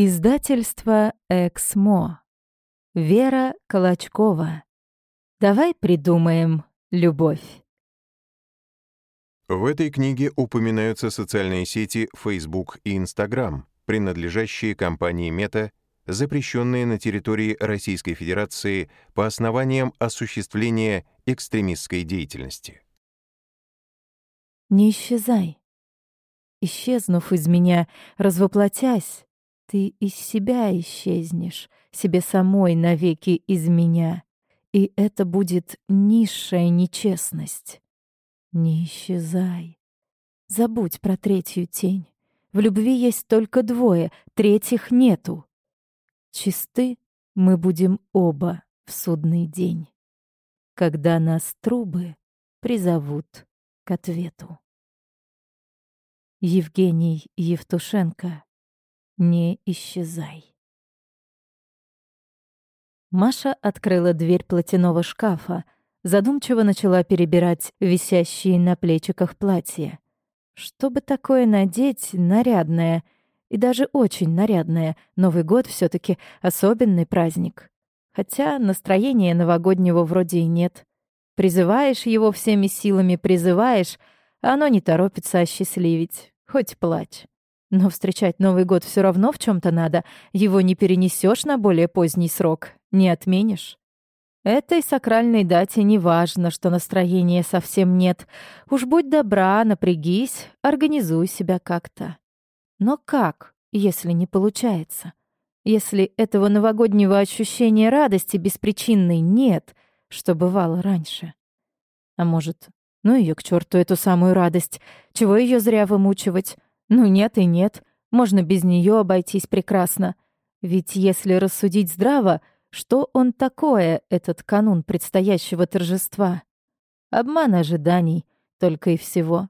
Издательство «Эксмо». Вера Колочкова. Давай придумаем любовь. В этой книге упоминаются социальные сети Facebook и Instagram, принадлежащие компании Meta, запрещенные на территории Российской Федерации по основаниям осуществления экстремистской деятельности. Не исчезай. Исчезнув из меня, развоплотясь, ты из себя исчезнешь, себе самой навеки из меня. И это будет низшая нечестность. Не исчезай. Забудь про третью тень. В любви есть только двое, третьих нету. Чисты мы будем оба в судный день, когда нас трубы призовут к ответу. Евгений Евтушенко не исчезай. Маша открыла дверь платяного шкафа, задумчиво начала перебирать висящие на плечиках платья. Что бы такое надеть нарядное, и даже очень нарядное, Новый год все таки особенный праздник. Хотя настроения новогоднего вроде и нет. Призываешь его всеми силами, призываешь, а оно не торопится осчастливить, хоть плачь. Но встречать Новый год все равно в чем то надо. Его не перенесешь на более поздний срок, не отменишь. Этой сакральной дате не важно, что настроения совсем нет. Уж будь добра, напрягись, организуй себя как-то. Но как, если не получается? Если этого новогоднего ощущения радости беспричинной нет, что бывало раньше? А может, ну ее к черту эту самую радость, чего ее зря вымучивать? Ну нет и нет, можно без нее обойтись прекрасно. Ведь если рассудить здраво, что он такое, этот канун предстоящего торжества? Обман ожиданий, только и всего.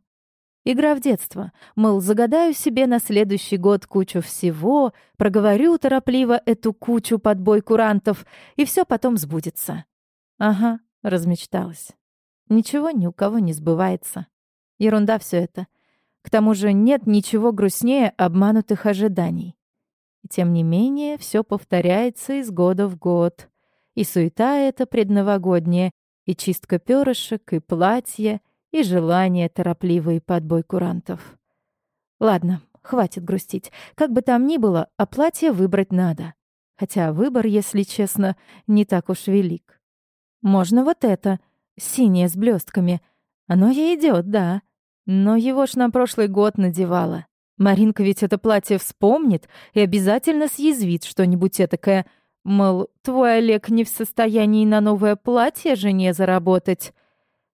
Игра в детство. Мол, загадаю себе на следующий год кучу всего, проговорю торопливо эту кучу под бой курантов, и все потом сбудется. Ага, размечталась. Ничего ни у кого не сбывается. Ерунда все это. К тому же нет ничего грустнее обманутых ожиданий. И тем не менее, все повторяется из года в год. И суета эта предновогодняя, и чистка перышек, и платье, и желание торопливый подбой курантов. Ладно, хватит грустить. Как бы там ни было, а платье выбрать надо. Хотя выбор, если честно, не так уж велик. Можно вот это, синее с блестками. Оно ей идет, да. Но его ж на прошлый год надевала. Маринка ведь это платье вспомнит и обязательно съязвит что-нибудь этакое. Мол, твой Олег не в состоянии на новое платье жене заработать.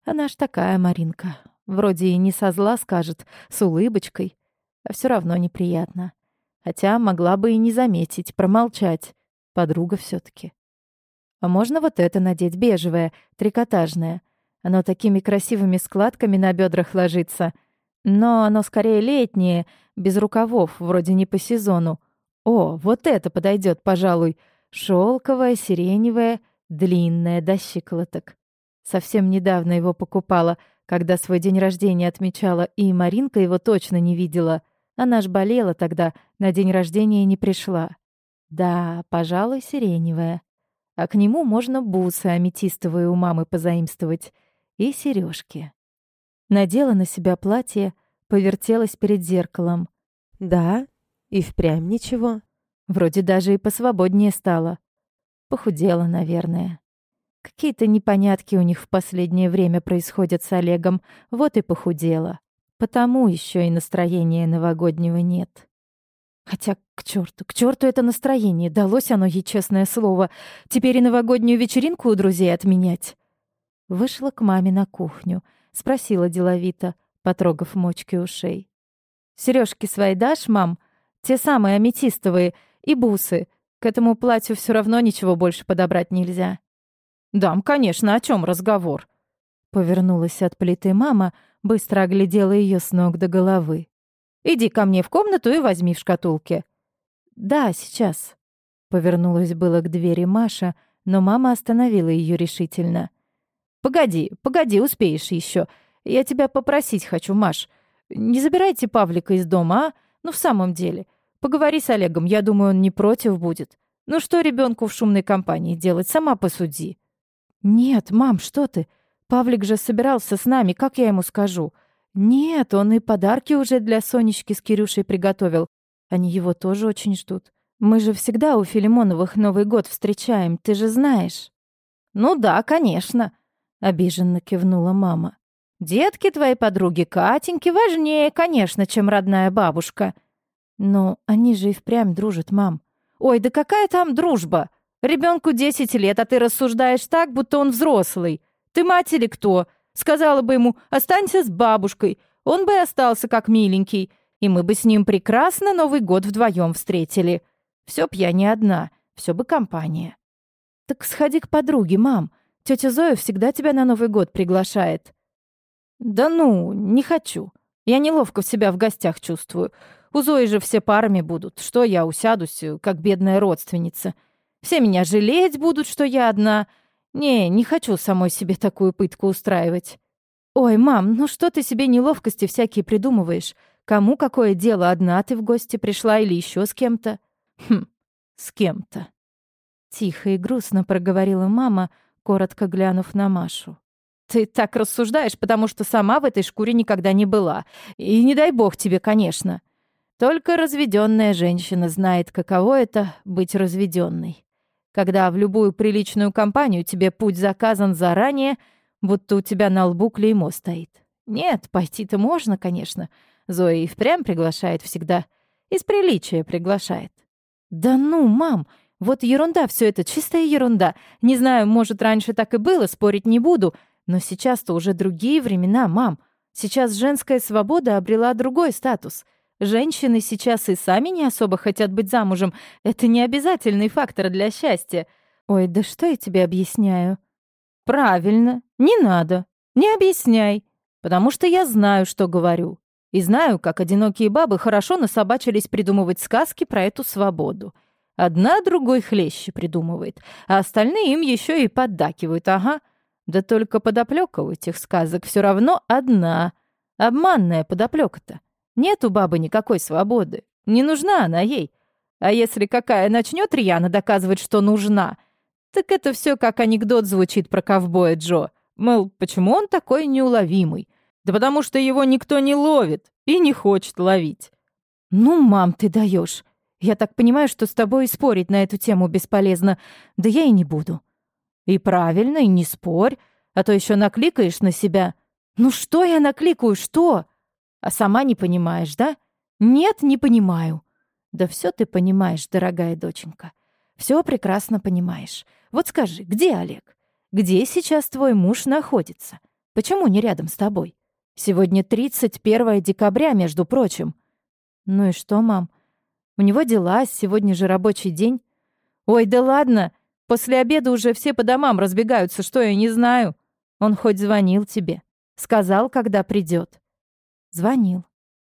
Она ж такая, Маринка. Вроде и не со зла скажет, с улыбочкой. А все равно неприятно. Хотя могла бы и не заметить, промолчать. Подруга все таки А можно вот это надеть, бежевое, трикотажное — оно такими красивыми складками на бедрах ложится. Но оно скорее летнее, без рукавов, вроде не по сезону. О, вот это подойдет, пожалуй. Шелковое, сиреневое, длинное, до щиколоток. Совсем недавно его покупала, когда свой день рождения отмечала, и Маринка его точно не видела. Она ж болела тогда, на день рождения не пришла. Да, пожалуй, сиреневое. А к нему можно бусы аметистовые у мамы позаимствовать и сережки. Надела на себя платье, повертелась перед зеркалом. Да, и впрямь ничего. Вроде даже и посвободнее стало. Похудела, наверное. Какие-то непонятки у них в последнее время происходят с Олегом, вот и похудела. Потому еще и настроения новогоднего нет. Хотя к черту, к черту это настроение, далось оно ей честное слово. Теперь и новогоднюю вечеринку у друзей отменять. Вышла к маме на кухню, спросила деловито, потрогав мочки ушей. Сережки свои дашь, мам? Те самые аметистовые и бусы. К этому платью все равно ничего больше подобрать нельзя». «Дам, конечно, о чем разговор?» Повернулась от плиты мама, быстро оглядела ее с ног до головы. «Иди ко мне в комнату и возьми в шкатулке». «Да, сейчас». Повернулась было к двери Маша, но мама остановила ее решительно. «Погоди, погоди, успеешь еще. Я тебя попросить хочу, Маш. Не забирайте Павлика из дома, а? Ну, в самом деле. Поговори с Олегом, я думаю, он не против будет. Ну что ребенку в шумной компании делать, сама посуди». «Нет, мам, что ты? Павлик же собирался с нами, как я ему скажу?» «Нет, он и подарки уже для Сонечки с Кирюшей приготовил. Они его тоже очень ждут. Мы же всегда у Филимоновых Новый год встречаем, ты же знаешь». «Ну да, конечно», — обиженно кивнула мама. «Детки твоей подруги Катеньки важнее, конечно, чем родная бабушка». «Но они же и впрямь дружат, мам». «Ой, да какая там дружба? Ребенку 10 лет, а ты рассуждаешь так, будто он взрослый. Ты мать или кто? Сказала бы ему «останься с бабушкой», он бы и остался как миленький, и мы бы с ним прекрасно Новый год вдвоем встретили. Все б я не одна, все бы компания. Так сходи к подруге, мам. Тетя Зоя всегда тебя на Новый год приглашает. Да ну, не хочу. Я неловко себя в гостях чувствую. У Зои же все парами будут. Что я усядусь, как бедная родственница? Все меня жалеть будут, что я одна. Не, не хочу самой себе такую пытку устраивать. Ой, мам, ну что ты себе неловкости всякие придумываешь? Кому какое дело, одна ты в гости пришла или еще с кем-то? Хм, с кем-то. Тихо и грустно проговорила мама, коротко глянув на Машу. «Ты так рассуждаешь, потому что сама в этой шкуре никогда не была. И не дай бог тебе, конечно. Только разведенная женщина знает, каково это — быть разведенной когда в любую приличную компанию тебе путь заказан заранее, будто у тебя на лбу клеймо стоит. Нет, пойти-то можно, конечно. Зоя и впрямь приглашает всегда. Из приличия приглашает. Да ну, мам, вот ерунда все это, чистая ерунда. Не знаю, может, раньше так и было, спорить не буду. Но сейчас-то уже другие времена, мам. Сейчас женская свобода обрела другой статус. Женщины сейчас и сами не особо хотят быть замужем. Это не обязательный фактор для счастья. Ой, да что я тебе объясняю? Правильно, не надо. Не объясняй. Потому что я знаю, что говорю. И знаю, как одинокие бабы хорошо насобачились придумывать сказки про эту свободу. Одна другой хлеще придумывает, а остальные им еще и поддакивают, ага. Да только подоплека у этих сказок все равно одна. Обманная подоплека-то. Нет у бабы никакой свободы. Не нужна она ей. А если какая начнет рьяно доказывать, что нужна, так это все как анекдот звучит про ковбоя Джо. Мол, почему он такой неуловимый? Да потому что его никто не ловит и не хочет ловить. Ну, мам, ты даешь. Я так понимаю, что с тобой спорить на эту тему бесполезно. Да я и не буду. И правильно, и не спорь, а то еще накликаешь на себя. Ну что я накликаю, что? А сама не понимаешь, да? Нет, не понимаю. Да все ты понимаешь, дорогая доченька. Все прекрасно понимаешь. Вот скажи, где Олег? Где сейчас твой муж находится? Почему не рядом с тобой? Сегодня 31 декабря, между прочим. Ну и что, мам? У него дела, сегодня же рабочий день. Ой, да ладно. После обеда уже все по домам разбегаются, что я не знаю. Он хоть звонил тебе. Сказал, когда придет. Звонил.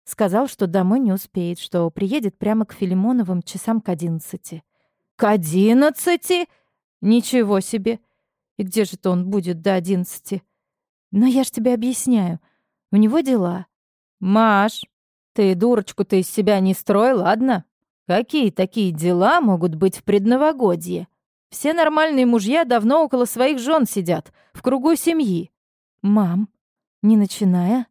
Сказал, что домой не успеет, что приедет прямо к Филимоновым часам к одиннадцати. «К одиннадцати? Ничего себе! И где же-то он будет до одиннадцати? Но я ж тебе объясняю. У него дела. Маш, ты дурочку-то из себя не строй, ладно? Какие такие дела могут быть в предновогодье? Все нормальные мужья давно около своих жен сидят, в кругу семьи. Мам, не начиная,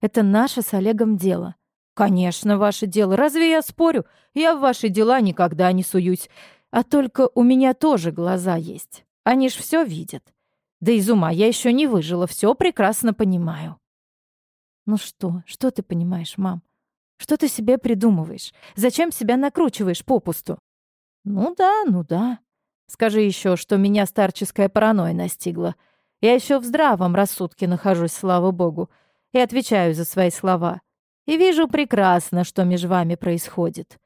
это наше с Олегом дело. Конечно, ваше дело. Разве я спорю? Я в ваши дела никогда не суюсь. А только у меня тоже глаза есть. Они ж все видят. Да из ума я еще не выжила, все прекрасно понимаю. Ну что, что ты понимаешь, мам? Что ты себе придумываешь? Зачем себя накручиваешь попусту? Ну да, ну да. Скажи еще, что меня старческая паранойя настигла. Я еще в здравом рассудке нахожусь, слава богу и отвечаю за свои слова. И вижу прекрасно, что между вами происходит.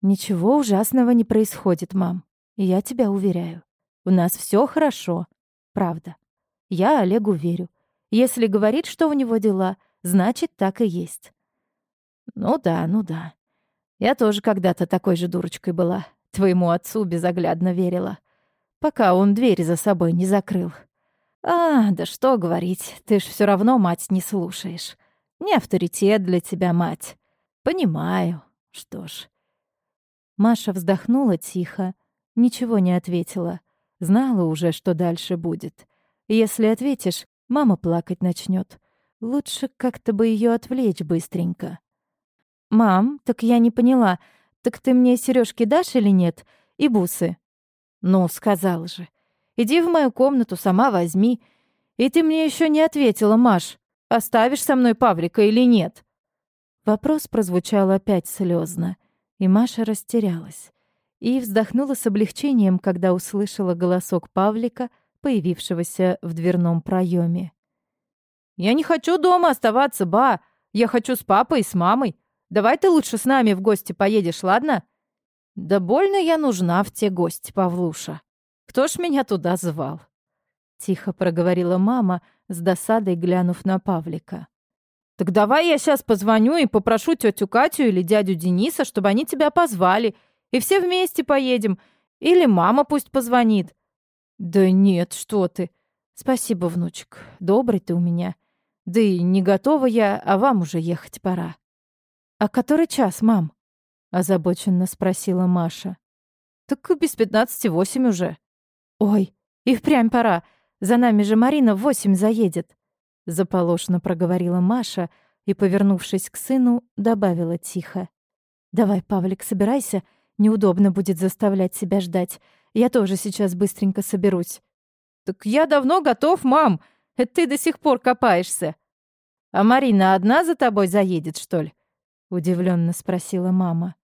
Ничего ужасного не происходит, мам. Я тебя уверяю. У нас все хорошо. Правда. Я Олегу верю. Если говорит, что у него дела, значит, так и есть. Ну да, ну да. Я тоже когда-то такой же дурочкой была. Твоему отцу безоглядно верила. Пока он дверь за собой не закрыл. «А, да что говорить, ты ж все равно мать не слушаешь. Не авторитет для тебя мать. Понимаю. Что ж, Маша вздохнула тихо, ничего не ответила. Знала уже, что дальше будет. Если ответишь, мама плакать начнет. Лучше как-то бы ее отвлечь быстренько. «Мам, так я не поняла, так ты мне сережки дашь или нет? И бусы?» «Ну, сказал же. Иди в мою комнату, сама возьми. И ты мне еще не ответила, Маш, оставишь со мной Павлика или нет?» Вопрос прозвучал опять слезно, и Маша растерялась. И вздохнула с облегчением, когда услышала голосок Павлика, появившегося в дверном проеме. «Я не хочу дома оставаться, ба! Я хочу с папой и с мамой. Давай ты лучше с нами в гости поедешь, ладно?» «Да больно я нужна в те гости, Павлуша. Кто ж меня туда звал?» Тихо проговорила мама, с досадой глянув на Павлика. «Так давай я сейчас позвоню и попрошу тетю Катю или дядю Дениса, чтобы они тебя позвали, и все вместе поедем. Или мама пусть позвонит». «Да нет, что ты. Спасибо, внучек. Добрый ты у меня. Да и не готова я, а вам уже ехать пора». «А который час, мам?» — озабоченно спросила Маша. «Так без пятнадцати восемь уже». «Ой, и впрямь пора. За нами же Марина в восемь заедет», — заполошно проговорила Маша и, повернувшись к сыну, добавила тихо. «Давай, Павлик, собирайся. Неудобно будет заставлять себя ждать. Я тоже сейчас быстренько соберусь». «Так я давно готов, мам. Это ты до сих пор копаешься». «А Марина одна за тобой заедет, что ли?» — удивленно спросила мама.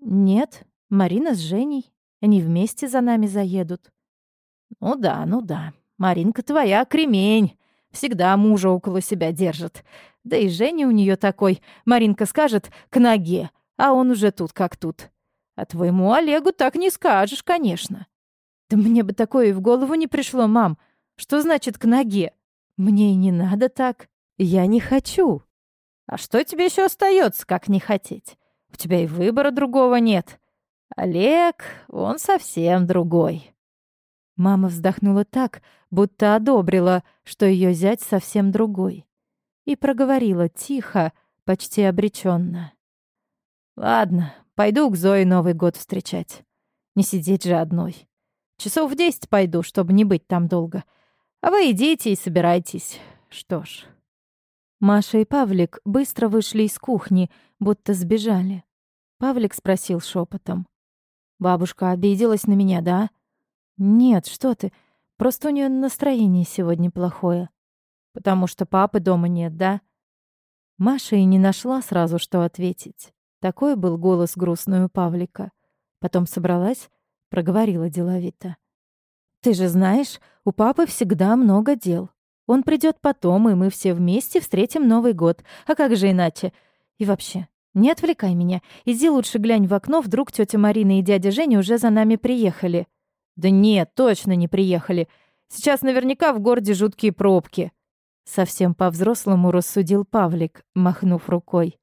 «Нет, Марина с Женей. Они вместе за нами заедут». «Ну да, ну да. Маринка твоя кремень. Всегда мужа около себя держит. Да и Женя у нее такой. Маринка скажет «к ноге», а он уже тут как тут. А твоему Олегу так не скажешь, конечно». «Да мне бы такое и в голову не пришло, мам. Что значит «к ноге»? Мне и не надо так. Я не хочу». «А что тебе еще остается, как не хотеть? У тебя и выбора другого нет. Олег, он совсем другой». Мама вздохнула так, будто одобрила, что ее зять совсем другой. И проговорила тихо, почти обреченно. «Ладно, пойду к Зое Новый год встречать. Не сидеть же одной. Часов в десять пойду, чтобы не быть там долго. А вы идите и собирайтесь. Что ж...» Маша и Павлик быстро вышли из кухни, будто сбежали. Павлик спросил шепотом. «Бабушка обиделась на меня, да?» «Нет, что ты. Просто у нее настроение сегодня плохое. Потому что папы дома нет, да?» Маша и не нашла сразу, что ответить. Такой был голос грустный у Павлика. Потом собралась, проговорила деловито. «Ты же знаешь, у папы всегда много дел. Он придет потом, и мы все вместе встретим Новый год. А как же иначе? И вообще, не отвлекай меня. Иди лучше глянь в окно, вдруг тетя Марина и дядя Женя уже за нами приехали». «Да нет, точно не приехали. Сейчас наверняка в городе жуткие пробки». Совсем по-взрослому рассудил Павлик, махнув рукой.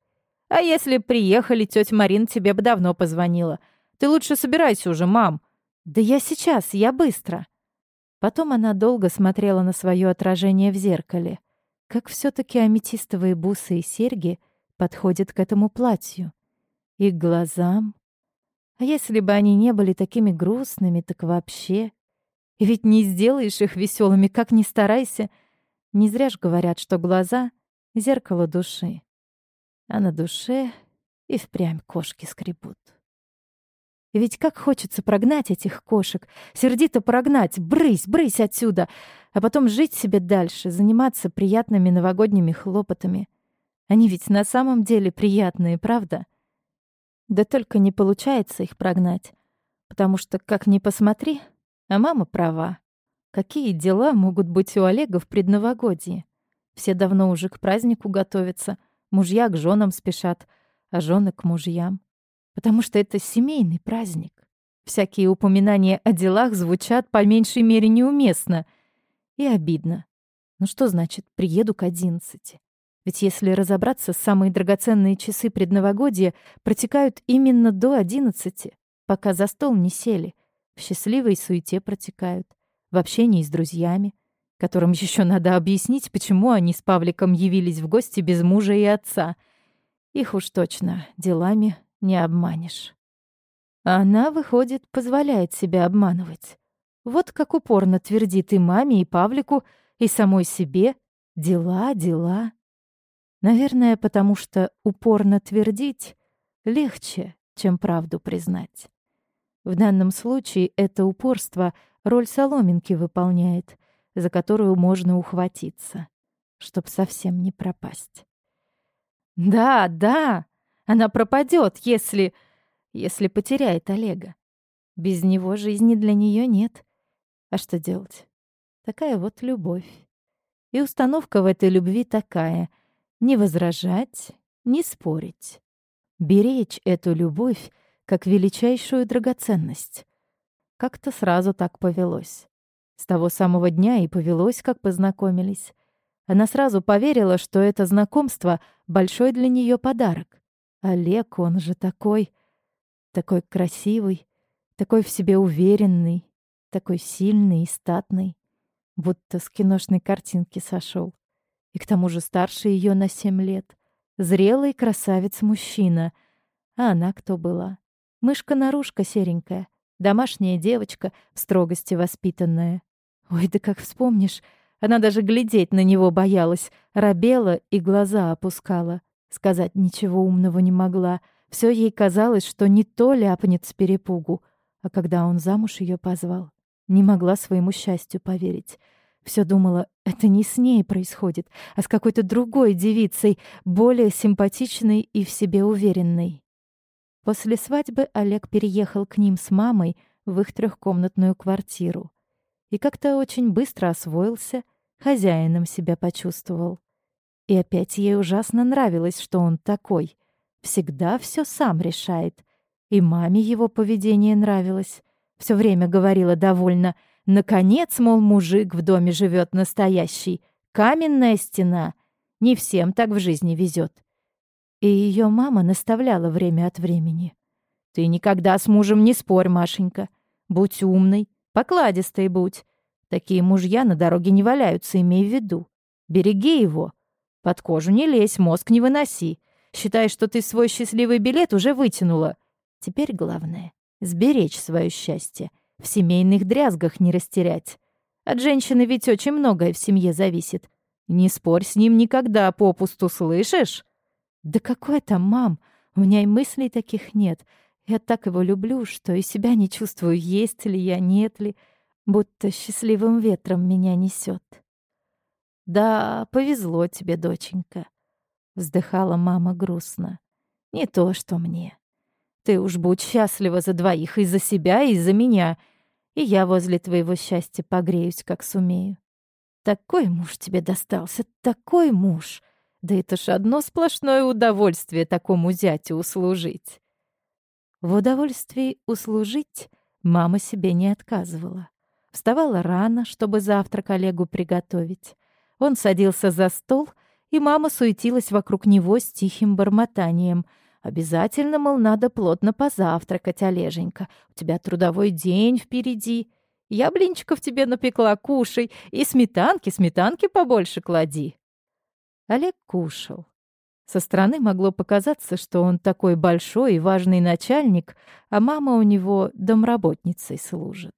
«А если приехали, тетя Марина тебе бы давно позвонила. Ты лучше собирайся уже, мам». «Да я сейчас, я быстро». Потом она долго смотрела на свое отражение в зеркале. Как все таки аметистовые бусы и серьги подходят к этому платью. И к глазам, а если бы они не были такими грустными, так вообще. Ведь не сделаешь их веселыми, как ни старайся. Не зря ж говорят, что глаза — зеркало души. А на душе и впрямь кошки скребут. Ведь как хочется прогнать этих кошек, сердито прогнать, брысь, брысь отсюда, а потом жить себе дальше, заниматься приятными новогодними хлопотами. Они ведь на самом деле приятные, правда? Да только не получается их прогнать. Потому что, как ни посмотри, а мама права. Какие дела могут быть у Олега в предновогодье? Все давно уже к празднику готовятся, мужья к женам спешат, а жены к мужьям. Потому что это семейный праздник. Всякие упоминания о делах звучат по меньшей мере неуместно. И обидно. Ну что значит «приеду к одиннадцати»? Ведь если разобраться, самые драгоценные часы предновогодия протекают именно до одиннадцати, пока за стол не сели. В счастливой суете протекают, в общении с друзьями, которым еще надо объяснить, почему они с Павликом явились в гости без мужа и отца. Их уж точно делами не обманешь. Она, выходит, позволяет себя обманывать. Вот как упорно твердит и маме, и Павлику, и самой себе. Дела, дела. Наверное, потому что упорно твердить легче, чем правду признать. В данном случае это упорство роль соломинки выполняет, за которую можно ухватиться, чтоб совсем не пропасть. Да, да, она пропадет, если... если потеряет Олега. Без него жизни для нее нет. А что делать? Такая вот любовь. И установка в этой любви такая — не возражать, не спорить. Беречь эту любовь как величайшую драгоценность. Как-то сразу так повелось. С того самого дня и повелось, как познакомились. Она сразу поверила, что это знакомство — большой для нее подарок. Олег, он же такой, такой красивый, такой в себе уверенный, такой сильный и статный, будто с киношной картинки сошел. И к тому же старше ее на семь лет. Зрелый красавец-мужчина. А она кто была? Мышка-нарушка серенькая, домашняя девочка, в строгости воспитанная. Ой, да как вспомнишь, она даже глядеть на него боялась, робела и глаза опускала. Сказать ничего умного не могла. Все ей казалось, что не то ляпнет с перепугу. А когда он замуж ее позвал, не могла своему счастью поверить. Все думала, это не с ней происходит, а с какой-то другой девицей, более симпатичной и в себе уверенной. После свадьбы Олег переехал к ним с мамой в их трехкомнатную квартиру. И как-то очень быстро освоился, хозяином себя почувствовал. И опять ей ужасно нравилось, что он такой. Всегда все сам решает. И маме его поведение нравилось. Все время говорила довольно. Наконец, мол, мужик в доме живет настоящий. Каменная стена. Не всем так в жизни везет. И ее мама наставляла время от времени. «Ты никогда с мужем не спорь, Машенька. Будь умной, покладистой будь. Такие мужья на дороге не валяются, имей в виду. Береги его. Под кожу не лезь, мозг не выноси. Считай, что ты свой счастливый билет уже вытянула. Теперь главное — сберечь свое счастье, в семейных дрязгах не растерять. От женщины ведь очень многое в семье зависит. Не спорь с ним никогда попусту, слышишь? «Да какой там, мам? У меня и мыслей таких нет. Я так его люблю, что и себя не чувствую, есть ли я, нет ли, будто счастливым ветром меня несет. «Да, повезло тебе, доченька», — вздыхала мама грустно. «Не то, что мне. Ты уж будь счастлива за двоих, и за себя, и за меня, и я возле твоего счастья погреюсь, как сумею. Такой муж тебе достался, такой муж!» Да это ж одно сплошное удовольствие такому зятю услужить. В удовольствии услужить мама себе не отказывала. Вставала рано, чтобы завтрак Олегу приготовить. Он садился за стол, и мама суетилась вокруг него с тихим бормотанием. «Обязательно, мол, надо плотно позавтракать, Олеженька. У тебя трудовой день впереди. Я блинчиков тебе напекла, кушай, и сметанки, сметанки побольше клади». Олег кушал. Со стороны могло показаться, что он такой большой и важный начальник, а мама у него домработницей служит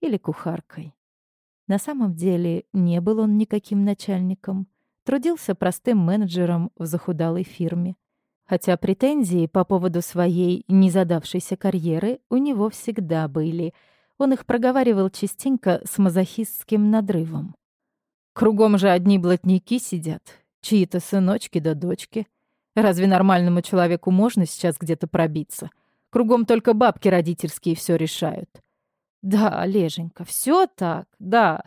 или кухаркой. На самом деле не был он никаким начальником, трудился простым менеджером в захудалой фирме. Хотя претензии по поводу своей незадавшейся карьеры у него всегда были. Он их проговаривал частенько с мазохистским надрывом. «Кругом же одни блатники сидят, Чьи-то сыночки да дочки. Разве нормальному человеку можно сейчас где-то пробиться? Кругом только бабки родительские все решают. Да, Олеженька, все так, да.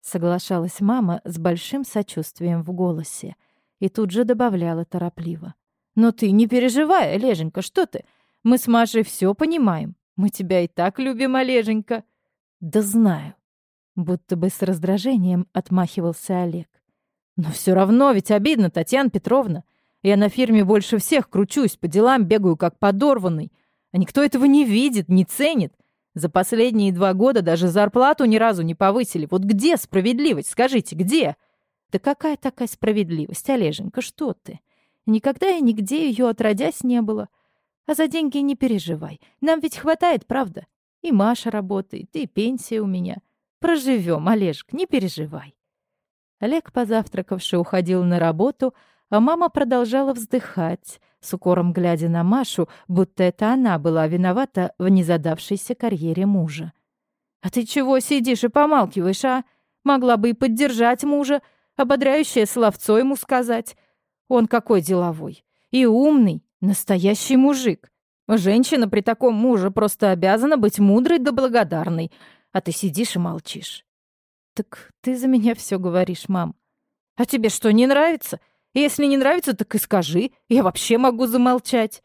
Соглашалась мама с большим сочувствием в голосе и тут же добавляла торопливо. «Но ты не переживай, Олеженька, что ты? Мы с Машей все понимаем. Мы тебя и так любим, Олеженька». «Да знаю», будто бы с раздражением отмахивался Олег. Но все равно ведь обидно, Татьяна Петровна. Я на фирме больше всех кручусь, по делам бегаю как подорванный. А никто этого не видит, не ценит. За последние два года даже зарплату ни разу не повысили. Вот где справедливость? Скажите, где? Да какая такая справедливость, Олеженька, что ты? Никогда и нигде ее отродясь не было. А за деньги не переживай. Нам ведь хватает, правда? И Маша работает, и пенсия у меня. Проживем, Олежек, не переживай. Олег, позавтракавший, уходил на работу, а мама продолжала вздыхать, с укором глядя на Машу, будто это она была виновата в незадавшейся карьере мужа. «А ты чего сидишь и помалкиваешь, а? Могла бы и поддержать мужа, ободряющее словцо ему сказать. Он какой деловой и умный, настоящий мужик. Женщина при таком муже просто обязана быть мудрой да благодарной, а ты сидишь и молчишь. Так ты за меня все говоришь, мам. А тебе что, не нравится? Если не нравится, так и скажи. Я вообще могу замолчать.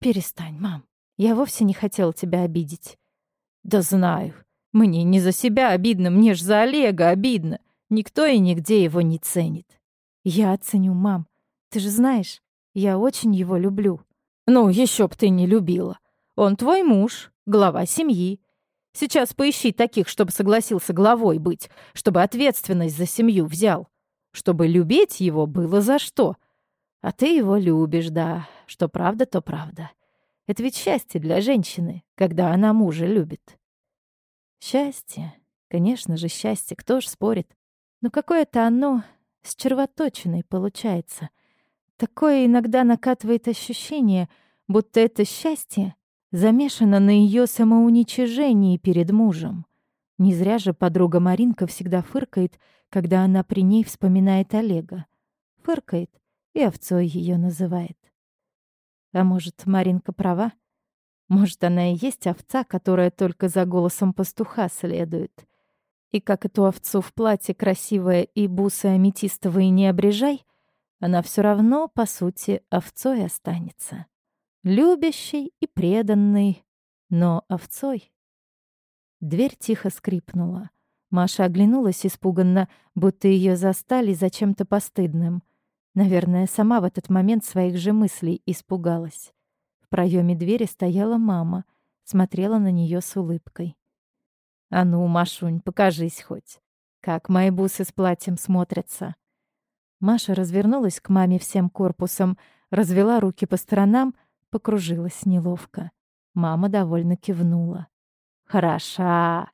Перестань, мам. Я вовсе не хотела тебя обидеть. Да знаю. Мне не за себя обидно, мне ж за Олега обидно. Никто и нигде его не ценит. Я оценю, мам. Ты же знаешь, я очень его люблю. Ну, еще б ты не любила. Он твой муж, глава семьи. Сейчас поищи таких, чтобы согласился главой быть, чтобы ответственность за семью взял. Чтобы любить его было за что. А ты его любишь, да. Что правда, то правда. Это ведь счастье для женщины, когда она мужа любит. Счастье. Конечно же, счастье. Кто ж спорит? Но какое-то оно с червоточиной получается. Такое иногда накатывает ощущение, будто это счастье замешано на ее самоуничижении перед мужем. Не зря же подруга Маринка всегда фыркает, когда она при ней вспоминает Олега. Фыркает и овцой ее называет. А может, Маринка права? Может, она и есть овца, которая только за голосом пастуха следует. И как эту овцу в платье красивое и бусы аметистовые не обрежай, она все равно, по сути, овцой останется. Любящей и преданной, но овцой. Дверь тихо скрипнула. Маша оглянулась испуганно, будто ее застали за чем-то постыдным. Наверное, сама в этот момент своих же мыслей испугалась проеме двери стояла мама, смотрела на нее с улыбкой. «А ну, Машунь, покажись хоть. Как мои бусы с платьем смотрятся». Маша развернулась к маме всем корпусом, развела руки по сторонам, покружилась неловко. Мама довольно кивнула. «Хороша.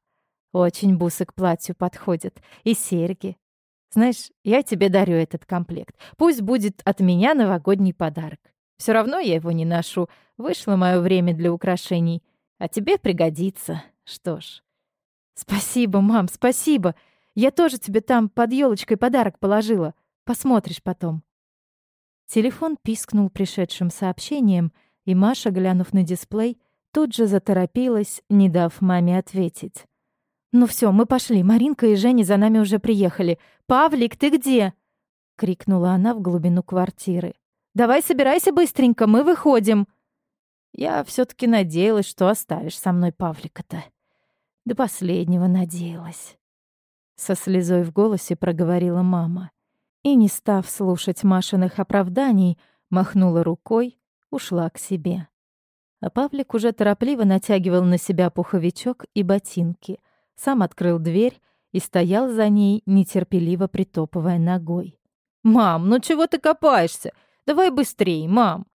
Очень бусы к платью подходят. И серьги. Знаешь, я тебе дарю этот комплект. Пусть будет от меня новогодний подарок. Все равно я его не ношу. Вышло мое время для украшений. А тебе пригодится. Что ж. Спасибо, мам, спасибо. Я тоже тебе там под елочкой подарок положила. Посмотришь потом. Телефон пискнул пришедшим сообщением, и Маша, глянув на дисплей, тут же заторопилась, не дав маме ответить. «Ну все, мы пошли. Маринка и Женя за нами уже приехали. Павлик, ты где?» — крикнула она в глубину квартиры. Давай собирайся быстренько, мы выходим. Я все таки надеялась, что оставишь со мной Павлика-то. До последнего надеялась. Со слезой в голосе проговорила мама. И, не став слушать Машиных оправданий, махнула рукой, ушла к себе. А Павлик уже торопливо натягивал на себя пуховичок и ботинки, сам открыл дверь и стоял за ней, нетерпеливо притопывая ногой. «Мам, ну чего ты копаешься? Давай быстрей, мам!»